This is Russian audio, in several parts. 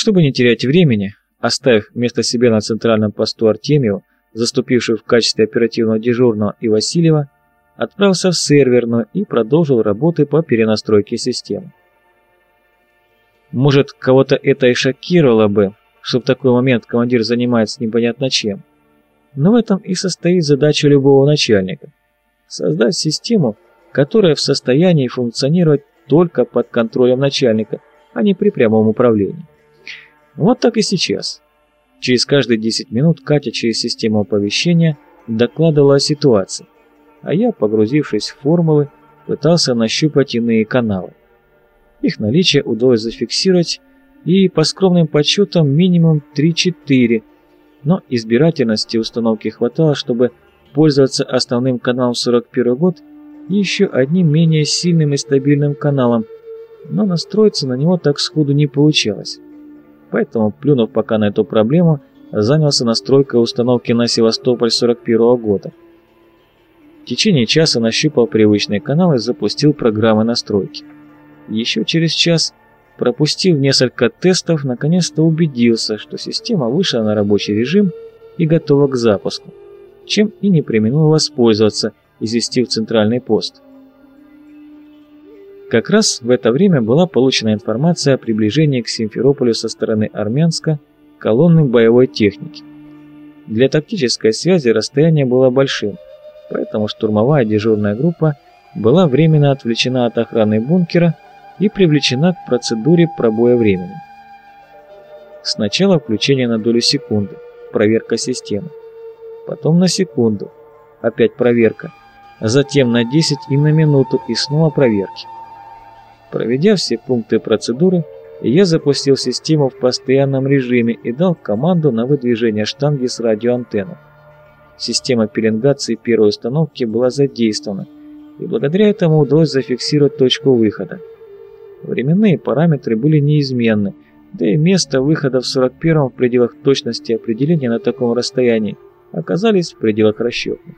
Чтобы не терять времени, оставив вместо себя на центральном посту Артемию, заступившую в качестве оперативного дежурного и Васильева, отправился в серверную и продолжил работы по перенастройке системы. Может, кого-то это и шокировало бы, что в такой момент командир занимается непонятно чем. Но в этом и состоит задача любого начальника – создать систему, которая в состоянии функционировать только под контролем начальника, а не при прямом управлении. Вот так и сейчас. Через каждые 10 минут Катя через систему оповещения докладывала о ситуации, а я, погрузившись в формулы, пытался нащупать иные каналы. Их наличие удалось зафиксировать, и по скромным подсчетам минимум 3-4, но избирательности установки хватало, чтобы пользоваться основным каналом 41 год и еще одним менее сильным и стабильным каналом, но настроиться на него так сходу не получалось. Поэтому, плюнув пока на эту проблему, занялся настройкой установки на Севастополь 41 года. В течение часа нащупал привычный канал и запустил программы настройки. Еще через час, пропустив несколько тестов, наконец-то убедился, что система вышла на рабочий режим и готова к запуску, чем и не применил воспользоваться, известив центральный пост. Как раз в это время была получена информация о приближении к Симферополю со стороны Армянска колонны боевой техники. Для тактической связи расстояние было большим, поэтому штурмовая дежурная группа была временно отвлечена от охраны бункера и привлечена к процедуре пробоя времени. Сначала включение на долю секунды, проверка системы. Потом на секунду, опять проверка. Затем на 10 и на минуту и снова проверки. Проведя все пункты процедуры, я запустил систему в постоянном режиме и дал команду на выдвижение штанги с радиоантенной. Система пеленгации первой установки была задействована, и благодаря этому удалось зафиксировать точку выхода. Временные параметры были неизменны, да и место выхода в 41-м в пределах точности определения на таком расстоянии оказались в пределах расчетных.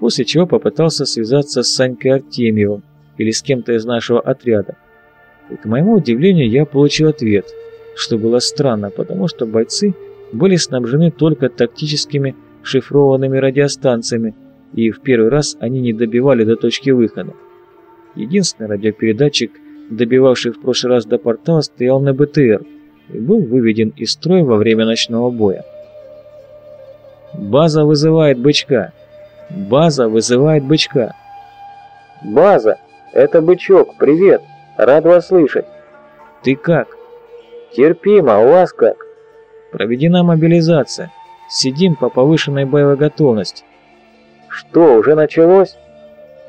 После чего попытался связаться с Санькой Артемьевым, или с кем-то из нашего отряда. И, к моему удивлению, я получил ответ, что было странно, потому что бойцы были снабжены только тактическими шифрованными радиостанциями, и в первый раз они не добивали до точки выхода. Единственный радиопередатчик, добивавший в прошлый раз до портала, стоял на БТР и был выведен из строя во время ночного боя. «База вызывает бычка! База вызывает бычка!» «База!» «Это Бычок, привет! Рад вас слышать!» «Ты как?» «Терпимо, у вас как?» «Проведена мобилизация. Сидим по повышенной боевой готовности». «Что, уже началось?»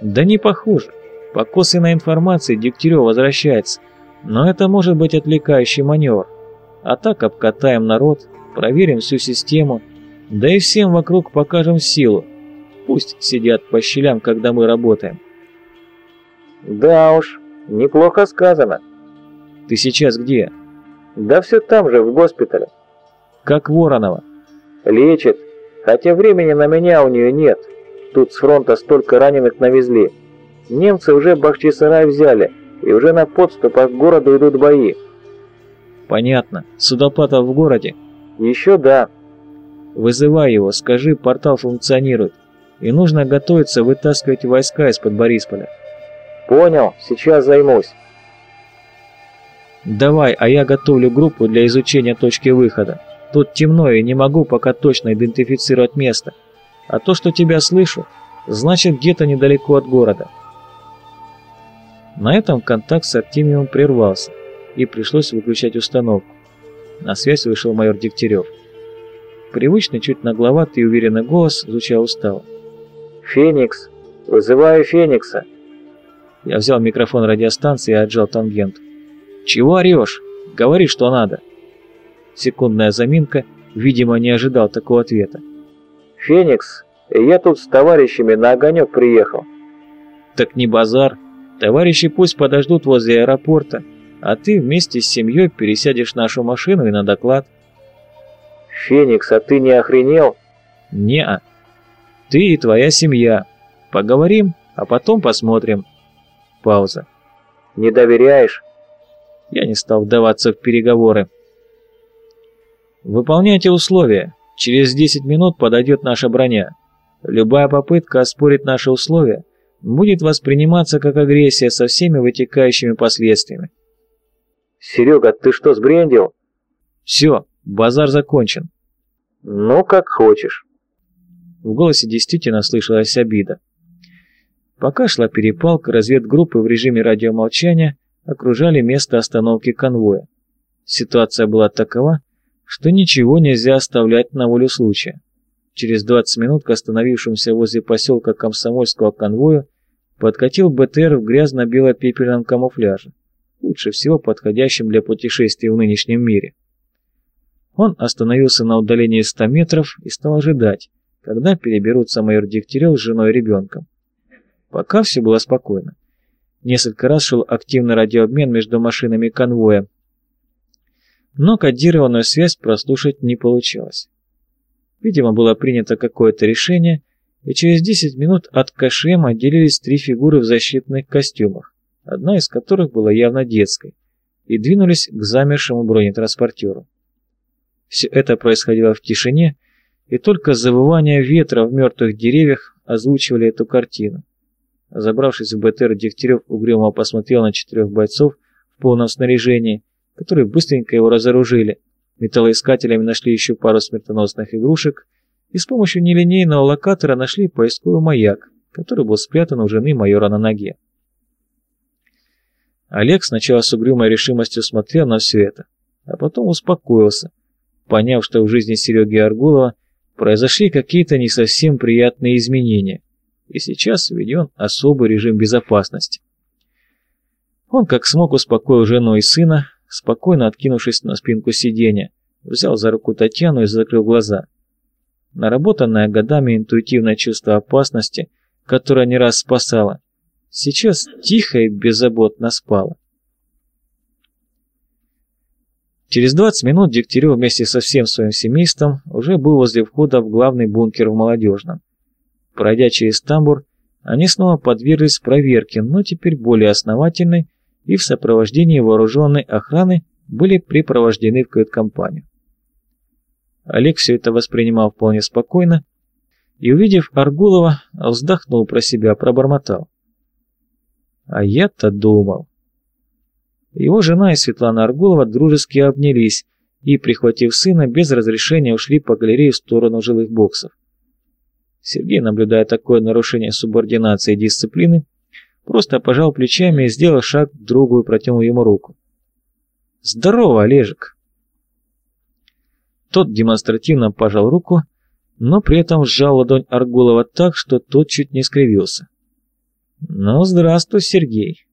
«Да не похоже. По косвенной информации Дегтярев возвращается. Но это может быть отвлекающий маневр. А так обкатаем народ, проверим всю систему, да и всем вокруг покажем силу. Пусть сидят по щелям, когда мы работаем. Да уж, неплохо сказано. Ты сейчас где? Да все там же, в госпитале. Как Воронова? Лечит, хотя времени на меня у нее нет. Тут с фронта столько раненых навезли. Немцы уже Бахчисарай взяли, и уже на подступах к городу идут бои. Понятно. Судопатов в городе? Еще да. Вызывай его, скажи, портал функционирует. И нужно готовиться вытаскивать войска из-под Борисполя. Понял, сейчас займусь. Давай, а я готовлю группу для изучения точки выхода. Тут темно и не могу пока точно идентифицировать место. А то, что тебя слышу, значит где-то недалеко от города. На этом контакт с Артемием прервался, и пришлось выключать установку. На связь вышел майор Дегтярев. Привычный, чуть нагловатый и уверенный голос звучал устало. «Феникс! Вызываю Феникса!» Я взял микрофон радиостанции и отжал тангент. «Чего орешь? Говори, что надо!» Секундная заминка, видимо, не ожидал такого ответа. «Феникс, я тут с товарищами на огонек приехал». «Так не базар. Товарищи пусть подождут возле аэропорта, а ты вместе с семьей пересядешь нашу машину и на доклад». «Феникс, а ты не охренел?» «Не-а. Ты и твоя семья. Поговорим, а потом посмотрим». Пауза. «Не доверяешь?» Я не стал вдаваться в переговоры. Выполняйте условия. Через 10 минут подойдет наша броня. Любая попытка оспорить наши условия будет восприниматься как агрессия со всеми вытекающими последствиями. Серега, ты что, сбрендил? Все, базар закончен. Ну, как хочешь. В голосе действительно слышалась обида. Пока шла перепалка, разведгруппы в режиме радиомолчания окружали место остановки конвоя. Ситуация была такова, что ничего нельзя оставлять на волю случая. Через 20 минут к остановившемуся возле поселка Комсомольского конвою подкатил БТР в грязно-бело-пепельном камуфляже, лучше всего подходящем для путешествий в нынешнем мире. Он остановился на удалении 100 метров и стал ожидать, когда переберутся майор Дегтярев с женой и ребенком. Пока все было спокойно. Несколько раз шел активный радиообмен между машинами конвоя, но кодированную связь прослушать не получалось. Видимо, было принято какое-то решение, и через 10 минут от КШМ отделились три фигуры в защитных костюмах, одна из которых была явно детской, и двинулись к замершему бронетранспортеру. Все это происходило в тишине, и только завывание ветра в мертвых деревьях озвучивали эту картину. Забравшись в БТР, Дегтярев угрюмо посмотрел на четырех бойцов в полном снаряжении, которые быстренько его разоружили, Металлоискателями нашли еще пару смертоносных игрушек и с помощью нелинейного локатора нашли поисковый маяк, который был спрятан у жены майора на ноге. Олег сначала с угрюмой решимостью смотрел на все это, а потом успокоился, поняв, что в жизни Сереги Аргулова произошли какие-то не совсем приятные изменения, и сейчас введен особый режим безопасности. Он как смог успокоил жену и сына, спокойно откинувшись на спинку сиденья, взял за руку Татьяну и закрыл глаза. Наработанное годами интуитивное чувство опасности, которое не раз спасало, сейчас тихо и беззаботно спало. Через 20 минут Дегтярев вместе со всем своим семейством уже был возле входа в главный бункер в Молодежном. Пройдя через тамбур, они снова подверглись проверке, но теперь более основательной и в сопровождении вооруженной охраны были припровождены в кают-компанию. Олег все это воспринимал вполне спокойно и, увидев Аргулова, вздохнул про себя, пробормотал. А я-то думал. Его жена и Светлана Аргулова дружески обнялись и, прихватив сына, без разрешения ушли по галерее в сторону жилых боксов. Сергей, наблюдая такое нарушение субординации и дисциплины, Просто пожал плечами и сделал шаг к другу и протянул ему руку. «Здорово, Олежек!» Тот демонстративно пожал руку, но при этом сжал ладонь Аргулова так, что тот чуть не скривился. «Ну, здравствуй, Сергей.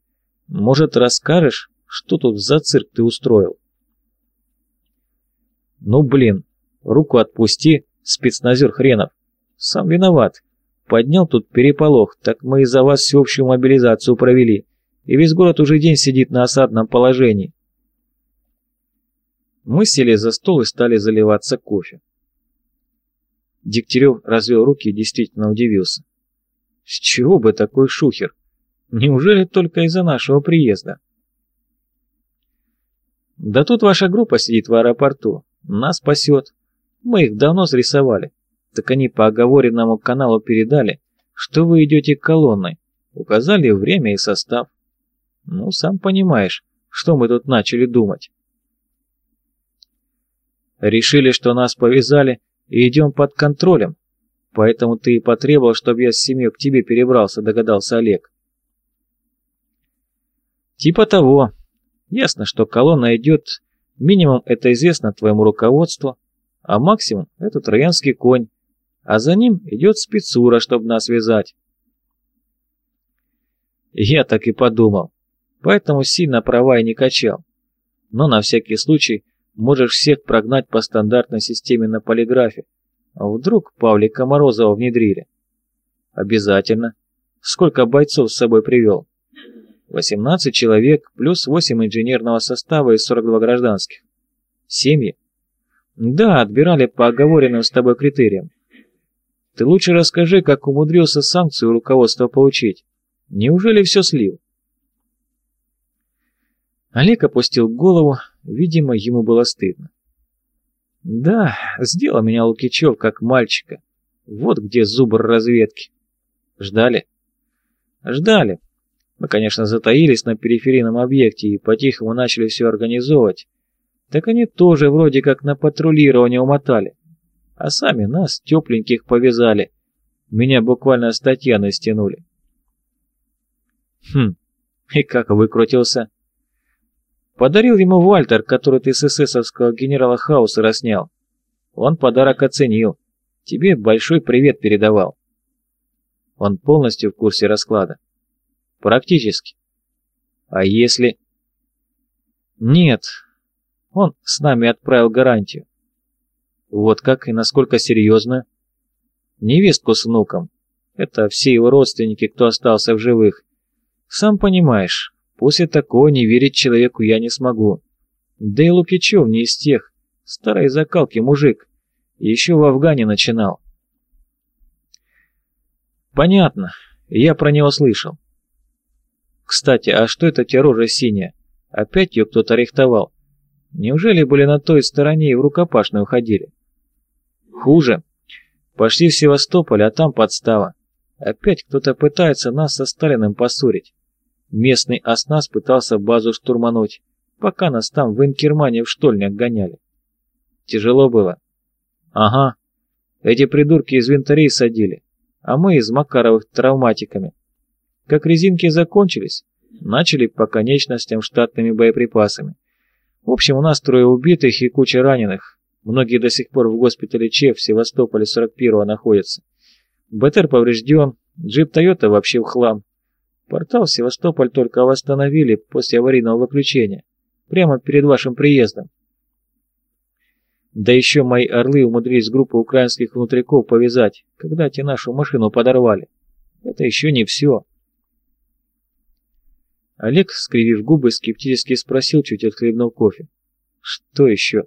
Может, расскажешь, что тут за цирк ты устроил?» «Ну, блин, руку отпусти, спецназер хренов. Сам виноват. Поднял тут переполох, так мы из-за вас всеобщую мобилизацию провели, и весь город уже день сидит на осадном положении. Мы сели за стол и стали заливаться кофе. Дегтярев развел руки и действительно удивился. С чего бы такой шухер? Неужели только из-за нашего приезда? Да тут ваша группа сидит в аэропорту, нас спасет. Мы их давно срисовали так они по оговоренному каналу передали, что вы идете колонной, указали время и состав. Ну, сам понимаешь, что мы тут начали думать. Решили, что нас повязали и идем под контролем, поэтому ты и потребовал, чтобы я с семьей к тебе перебрался, догадался Олег. Типа того. Ясно, что колонна идет, минимум это известно твоему руководству, а максимум это троянский конь, а за ним идет спецура, чтобы нас связать. Я так и подумал, поэтому сильно права и не качал. Но на всякий случай можешь всех прогнать по стандартной системе на полиграфе. А вдруг Павлика Морозова внедрили? Обязательно. Сколько бойцов с собой привел? 18 человек, плюс 8 инженерного состава и 42 гражданских. Семьи? Да, отбирали по оговоренным с тобой критериям. Ты лучше расскажи, как умудрился санкцию руководства получить. Неужели все слил? Олег опустил голову, видимо, ему было стыдно. Да, сделал меня Лукичев как мальчика. Вот где зубр разведки. Ждали? Ждали. Мы, конечно, затаились на периферийном объекте и по-тихому начали все организовывать. Так они тоже вроде как на патрулирование умотали. А сами нас, тепленьких, повязали. Меня буквально с Татьяной стянули. Хм, и как выкрутился? Подарил ему Вальтер, который ты с эсэсовского генерала Хаусера снял. Он подарок оценил. Тебе большой привет передавал. Он полностью в курсе расклада. Практически. А если... Нет. Он с нами отправил гарантию. Вот как и насколько серьезно. Невестку с внуком. Это все его родственники, кто остался в живых. Сам понимаешь, после такого не верить человеку я не смогу. Да и Лукичев не из тех. Старой закалки мужик. Еще в Афгане начинал. Понятно. Я про него слышал. Кстати, а что это те рожа синяя? Опять ее кто-то рихтовал. Неужели были на той стороне и в рукопашную ходили? Хуже. Пошли в Севастополь, а там подстава. Опять кто-то пытается нас со Сталиным поссорить. Местный оснас пытался базу штурмануть, пока нас там в Инкермане в штольнях гоняли. Тяжело было. Ага. Эти придурки из винтарей садили, а мы из Макаровых травматиками. Как резинки закончились, начали по конечностям штатными боеприпасами. В общем, у нас трое убитых и куча раненых. Многие до сих пор в госпитале ЧЕФ в Севастополе 41-го находятся. БТР поврежден, джип Тойота вообще в хлам. Портал Севастополь только восстановили после аварийного выключения, прямо перед вашим приездом. Да еще мои орлы умудрились группу украинских внутриков повязать, когда те нашу машину подорвали. Это еще не все. Олег, скривив губы, скептически спросил, чуть отхлебнув кофе. Что еще?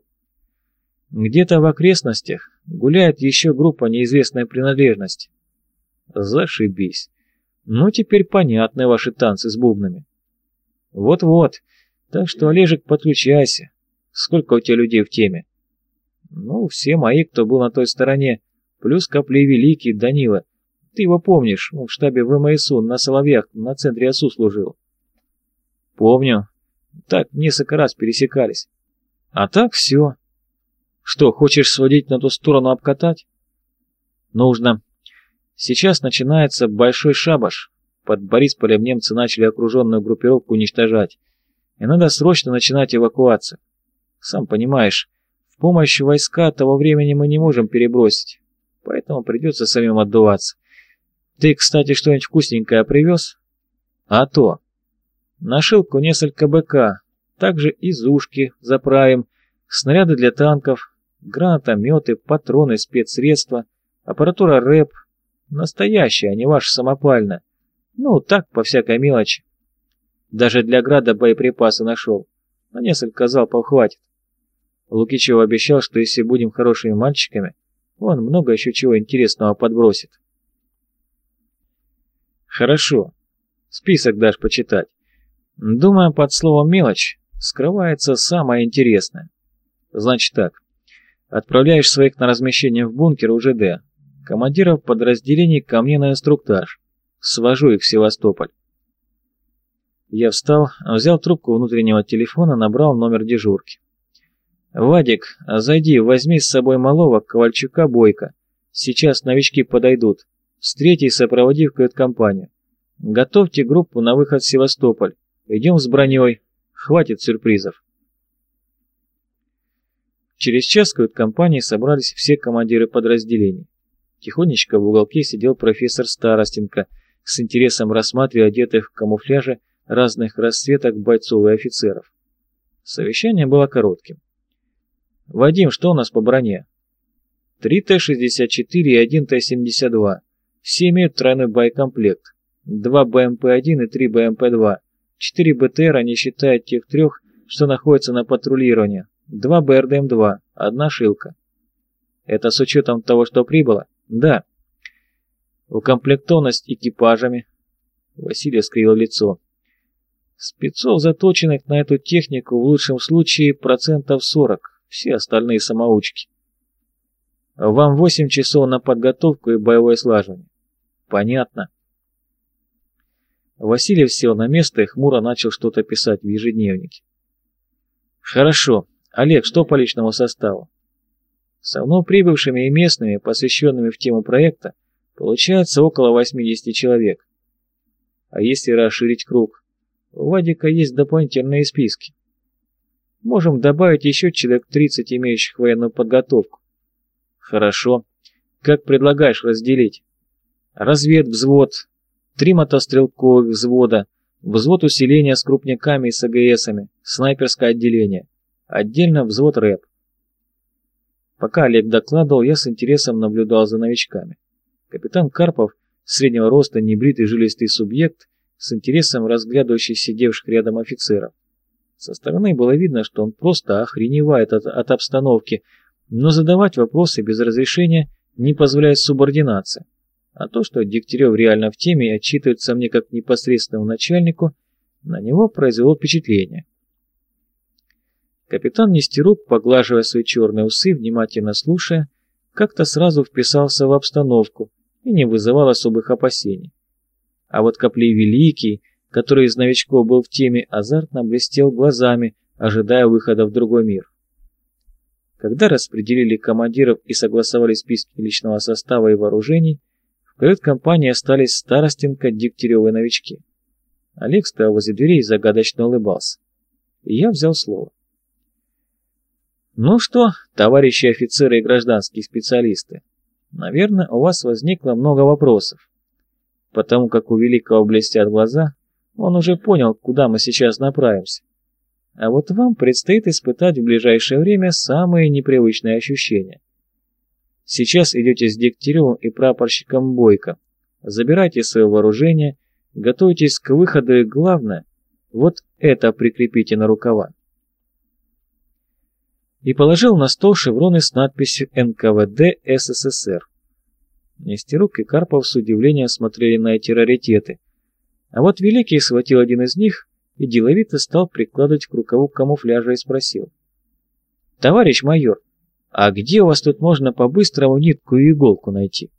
Где-то в окрестностях гуляет еще группа неизвестной принадлежности. Зашибись. Ну, теперь понятны ваши танцы с бубнами. Вот-вот. Так что, Олежек, подключайся. Сколько у тебя людей в теме? Ну, все мои, кто был на той стороне. Плюс Капли Великий, Данила. Ты его помнишь, он в штабе ВМСУ на Соловьях, на центре ОСУ служил. Помню. Так, несколько раз пересекались. А так все. Что, хочешь сводить на ту сторону обкатать? Нужно. Сейчас начинается большой шабаш. Под Борисполем немцы начали окруженную группировку уничтожать. И надо срочно начинать эвакуацию. Сам понимаешь, в помощь войска того времени мы не можем перебросить. Поэтому придется самим отдуваться. Ты, кстати, что-нибудь вкусненькое привез? А то. Нашилку несколько БК. Также изушки заправим, снаряды для танков, гранатометы, патроны, спецсредства, аппаратура РЭП, Настоящая, а не ваша самопальная. Ну, так, по всякой мелочи. Даже для града боеприпасы нашел. На несколько залпов хватит. Лукичев обещал, что если будем хорошими мальчиками, он много еще чего интересного подбросит. Хорошо. Список дашь почитать. Думаю, под словом «мелочь» скрывается самое интересное. Значит так. Отправляешь своих на размещение в бункер УЖД, командиров подразделений ко мне на инструктаж. Свожу их в Севастополь. Я встал, взял трубку внутреннего телефона, набрал номер дежурки. «Вадик, зайди, возьми с собой малого, Ковальчука, Бойко. Сейчас новички подойдут. Встрети и сопроводи в кают-компанию. Готовьте группу на выход в Севастополь. Идем с броней. Хватит сюрпризов». Через час в кают-компании собрались все командиры подразделений. Тихонечко в уголке сидел профессор Старостенко, с интересом рассматривая одетых в камуфляже разных расцветок бойцов и офицеров. Совещание было коротким. «Вадим, что у нас по броне?» «Три Т-64 и один Т-72. Все имеют тройной боекомплект. Два БМП-1 и три БМП-2. Четыре БТР, не считая тех трех, что находятся на патрулировании. Два БРДМ-2, одна шилка. Это с учетом того, что прибыло?» Да. Укомплектованность экипажами. Василий скривил лицо. Спецов, заточенных на эту технику, в лучшем случае процентов 40, все остальные самоучки. Вам 8 часов на подготовку и боевое слаживание. Понятно. Васильев сел на место и хмуро начал что-то писать в ежедневнике. Хорошо. Олег, что по личному составу? Со мной прибывшими и местными, посвященными в тему проекта, получается около 80 человек. А если расширить круг? У Вадика есть дополнительные списки. Можем добавить еще человек 30, имеющих военную подготовку. Хорошо. Как предлагаешь разделить? Разведвзвод, три мотострелковых взвода, взвод усиления с крупняками и с АГСами, снайперское отделение, отдельно взвод рэп. Пока Олег докладывал, я с интересом наблюдал за новичками. Капитан Карпов, среднего роста, небритый жилистый субъект, с интересом разглядывающий сидевших рядом офицеров. Со стороны было видно, что он просто охреневает от, от обстановки, но задавать вопросы без разрешения не позволяет субординация. А то, что Дегтярев реально в теме и отчитывается мне как непосредственному начальнику, на него произвело впечатление. Капитан Нестерук, поглаживая свои черные усы, внимательно слушая, как-то сразу вписался в обстановку и не вызывал особых опасений. А вот Коплей Великий, который из новичков был в теме, азартно блестел глазами, ожидая выхода в другой мир. Когда распределили командиров и согласовали списки личного состава и вооружений, в кают-компании остались Старостенко, Дегтярев новички. Олег стоял возле дверей и загадочно улыбался. И я взял слово. «Ну что, товарищи офицеры и гражданские специалисты, наверное, у вас возникло много вопросов. Потому как у Великого блестят глаза, он уже понял, куда мы сейчас направимся. А вот вам предстоит испытать в ближайшее время самые непривычные ощущения. Сейчас идете с Дегтяревым и прапорщиком Бойко. Забирайте свое вооружение, готовьтесь к выходу и главное, вот это прикрепите на рукава. И положил на стол шевроны с надписью НКВД СССР. Нестерук и Карпов с удивлением смотрели на эти раритеты. А вот Великий схватил один из них и деловито стал прикладывать к рукаву камуфляжа и спросил. «Товарищ майор, а где у вас тут можно по-быстрому нитку и иголку найти?